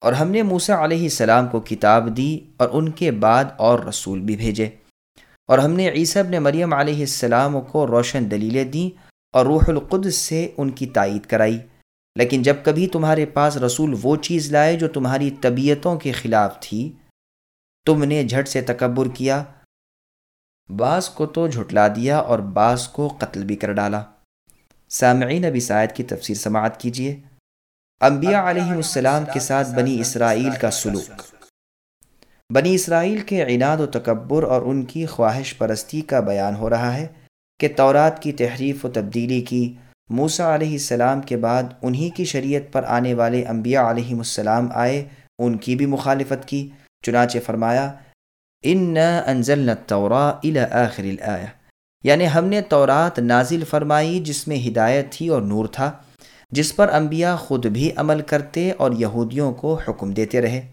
اور ہم نے موسا علیہ السلام کو کتاب دی اور ان کے بعد اور رسول بھی بھیجے۔ اور ہم نے عیسیٰ ابن مریم علیہ السلام کو روشن دلیلیں دیں اور روح القدس سے ان کی تائید کرائی۔ لیکن جب کبھی تمہارے پاس رسول وہ چیز لائے جو تمہاری طبیعتوں کے خلاف تھی، تم نے جھٹ سے تکبر کیا، بعض کو تو جھٹلا دیا اور بعض کو قتل بھی کر ڈالا۔ سامعین ابی سائد کی تفسیر سماعت کیجیے انبیاء علیہ السلام کے ساتھ بنی اسرائیل کا سلوک۔ بنی اسرائیل کے عناد و تکبر اور ان کی خواہش پرستی کا بیان ہو رہا ہے کہ تورات کی تحریف و تبدیلی کی موسا علیہ السلام کے بعد انہی کی شریعت پر آنے والے انبیاء علیہ السلام آئے، ان کی بھی مخالفت کی۔ چنانچہ فرمایا ان انزل التورا الى آخر الآیہ یعنی ہم نے تورات نازل فرمائی جس میں ہدایت تھی اور نور تھا۔ جس پر انبیاء خود بھی عمل کرتے اور یہودیوں کو حکم دیتے رہے۔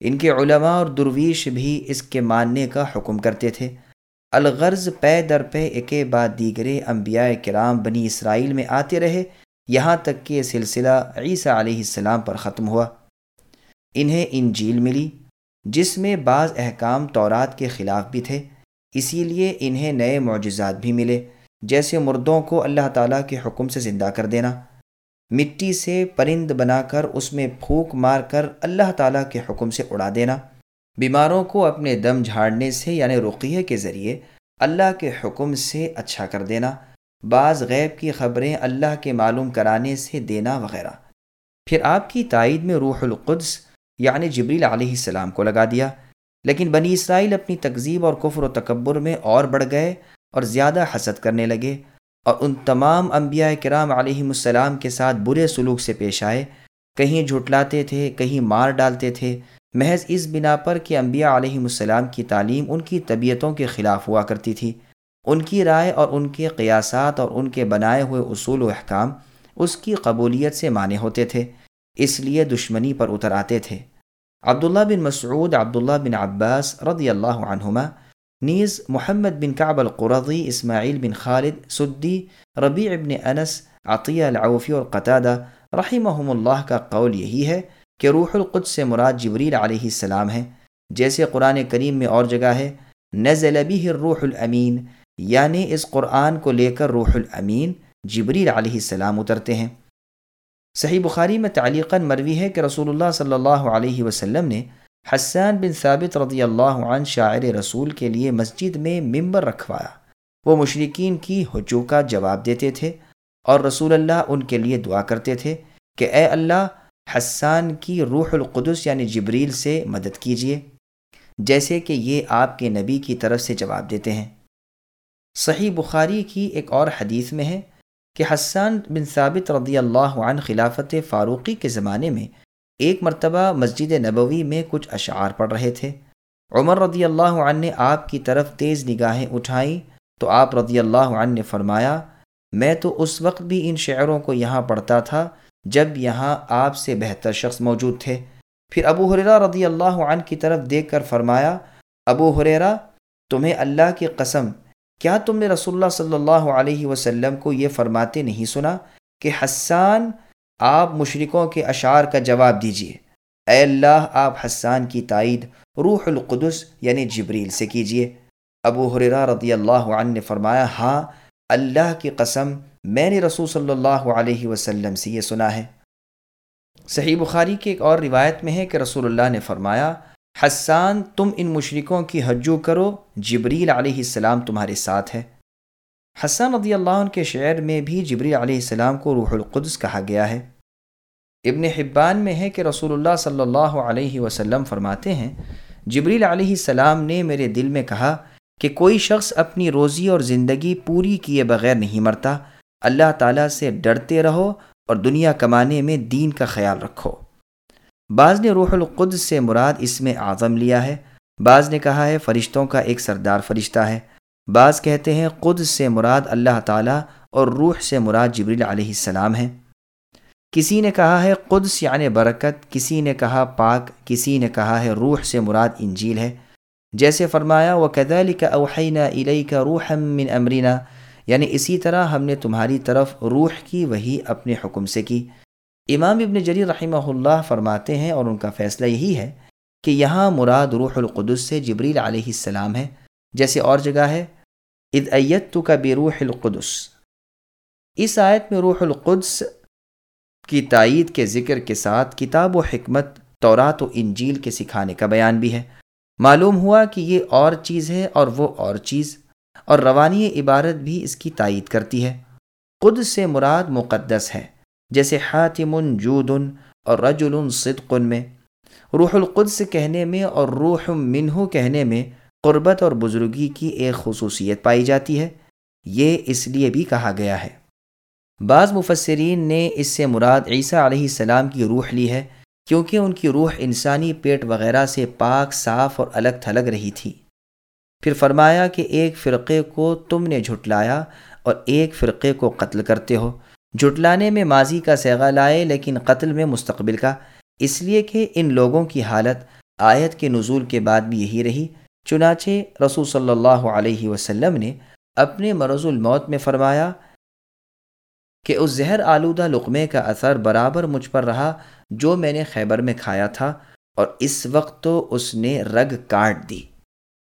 ان کے علماء اور درویش بھی اس کے ماننے کا حکم کرتے تھے۔ الغرض پے در پے ایک بعد دیگرے انبیاء کرام بنی اسرائیل میں آتے رہے، یہاں تک کہ یہ سلسلہ عیسیٰ علیہ السلام پر ختم ہوا۔ انہیں انجیل ملی، جس میں بعض احکام تورات کے خلاف بھی تھے۔ اسی لیے انہیں نئے معجزات بھی ملے، جیسے مردوں کو اللہ تعالیٰ کے حکم سے زندہ کر دینا۔ مٹی سے پرند بنا کر اس میں پھونک مار کر اللہ تعالیٰ کے حکم سے اڑا دینا۔ بیماروں کو اپنے دم جھاڑنے سے یعنی رقیے کے ذریعے اللہ کے حکم سے اچھا کر دینا۔ بعض غیب کی خبریں اللہ کے معلوم کرانے سے دینا وغیرہ۔ پھر آپ کی تائید میں روح القدس یعنی جبریل علیہ السلام کو لگا دیا۔ لیکن بنی اسرائیل اپنی تکذیب اور کفر و تکبر میں اور بڑھ گئے اور زیادہ حسد کرنے لگے۔ اور ان تمام انبیاء کرام علیہ السلام کے ساتھ برے سلوک سے پیش آئے۔ کہیں جھٹلاتے تھے، کہیں مار ڈالتے تھے۔ محض اس بنا پر کہ انبیاء علیہ السلام کی تعلیم ان کی طبیعتوں کے خلاف ہوا کرتی تھی۔ ان کی رائے اور ان کے قیاسات اور ان کے بنائے ہوئے اصول و احکام اس کی قبولیت سے مانے ہوتے تھے، اس لیے دشمنی پر اتر آتے تھے۔ عبداللہ بن مسعود، عبداللہ بن عباس رضی اللہ عنہما نیز محمد بن کعب القرضی اسماعیل بن خالد سدی ربیع ابن انس عطیہ العوفی اور قطادہ رحمہم اللہ کا قول یہی ہے کہ روح القدس سے مراد جبریل علیہ السلام ہے، جیسے قرآن کریم میں اور جگہ ہے، نزل به الروح الامین یعنی اس قرآن کو لے کر روح الامین جبریل علیہ السلام اترتے ہیں۔ صحیح بخاری میں تعلیقاً مروی ہے کہ رسول اللہ صلی اللہ علیہ وسلم نے حسان بن ثابت رضی اللہ عنہ شاعر رسول کے لیے مسجد میں ممبر رکھوایا۔ وہ مشرقین کی حجو کا جواب دیتے تھے اور رسول اللہ ان کے لیے دعا کرتے تھے کہ اے اللہ، حسان کی روح القدس یعنی جبریل سے مدد کیجیے، جیسے کہ یہ آپ کے نبی کی طرف سے جواب دیتے ہیں۔ صحیح بخاری کی ایک اور حدیث میں ہے کہ حسان بن ثابت رضی اللہ عنہ خلافت فاروقی کے زمانے میں ایک مرتبہ مسجد نبوی میں کچھ اشعار پڑھ رہے تھے۔ عمر رضی اللہ عنہ نے آپ کی طرف تیز نگاہیں اٹھائیں تو آپ رضی اللہ عنہ نے فرمایا، میں تو اس وقت بھی ان شعروں کو یہاں پڑھتا تھا جب یہاں آپ سے بہتر شخص موجود تھے۔ پھر ابو حریرہ رضی اللہ عنہ کی طرف دیکھ کر فرمایا، ابو حریرہ تمہیں اللہ کی قسم، کیا تم نے رسول اللہ صلی اللہ علیہ وسلم کو یہ فرماتے نہیں سنا کہ حسان آپ مشرکوں کے اشعار کا جواب دیجیے اے اللہ، آپ حسان کی تائید روح القدس یعنی جبریل سے کیجیے ابو حریرہ رضی اللہ عنہ نے فرمایا ہاں اللہ کی قسم، میں نے رسول صلی اللہ علیہ وسلم سے یہ سنا ہے۔ صحیح بخاری کی ایک اور روایت میں ہے کہ رسول اللہ نے فرمایا، حسان، تم ان مشرکوں کی حجو کرو، جبریل علیہ السلام تمہارے ساتھ ہے۔ حسن رضی اللہ عنہ کے شعر میں بھی جبری علیہ السلام کو روح القدس کہا گیا ہے۔ ابن حبان میں ہے کہ رسول اللہ صلی اللہ علیہ وسلم فرماتے ہیں، جبریل علیہ السلام نے میرے دل میں کہا کہ کوئی شخص اپنی روزی اور زندگی پوری کیے بغیر نہیں مرتا۔ اللہ تعالیٰ سے ڈرتے رہو اور دنیا کمانے میں دین کا خیال رکھو۔ بعض نے روح القدس سے مراد اس میں اعظم لیا ہے۔ بعض نے کہا ہے، فرشتوں کا ایک سردار فرشتہ ہے۔ بعض کہتے ہیں قدس سے مراد اللہ تعالیٰ اور روح سے مراد جبریل علیہ السلام ہیں۔ کسی نے کہا ہے قدس یعنی برکت، کسی نے کہا پاک، کسی نے کہا ہے روح سے مراد انجیل ہے۔ جیسے فرمایا وہ کدلی کا اوحینہ علیہ کا روح من امرینا یعنی اسی طرح ہم نے تمہاری طرف روح کی وہی اپنے حکم سے کی۔ امام ابن جری رحمہ اللہ فرماتے ہیں اور ان کا فیصلہ یہی ہے کہ یہاں مراد روح القدس سے جبریل علیہ السلام ہے۔ جیسے اور جگہ ہے اد ایت تو کا بے روح القدس۔ اس آیت میں روح القدس کی تائید کے ذکر کے ساتھ کتاب و حکمت، تورات و انجیل کے سکھانے کا بیان بھی ہے۔ معلوم ہوا کہ یہ اور چیز ہے اور وہ اور چیز، اور روانی عبارت بھی اس کی تائید کرتی ہے۔ خود سے مراد مقدس ہے، جیسے حاتم جودن اور رجل صدقن میں۔ روح القدس کہنے میں اور روح منہ کہنے میں قربت اور بزرگی کی ایک خصوصیت پائی جاتی ہے۔ یہ اس لیے بھی کہا گیا ہے۔ بعض مفسرین نے اس سے مراد عیسیٰ علیہ السلام کی روح لی ہے، کیونکہ ان کی روح انسانی پیٹ وغیرہ سے پاک، صاف اور الگ تھلگ رہی تھی۔ پھر فرمایا کہ ایک فرقے کو تم نے جھٹلایا اور ایک فرقے کو قتل کرتے ہو۔ جھٹلانے میں ماضی کا سیغہ لائے لیکن قتل میں مستقبل کا۔ اس لیے کہ ان لوگوں کی حالت آیت کے نزول کے بعد بھی یہی رہی۔ چنانچہ رسول صلی اللہ علیہ وسلم نے اپنے مرض الموت میں فرمایا کہ اس زہر آلودہ لقمے کا اثر برابر مجھ پر رہا جو میں نے خیبر میں کھایا تھا اور اس وقت تو اس نے رگ کاٹ دی۔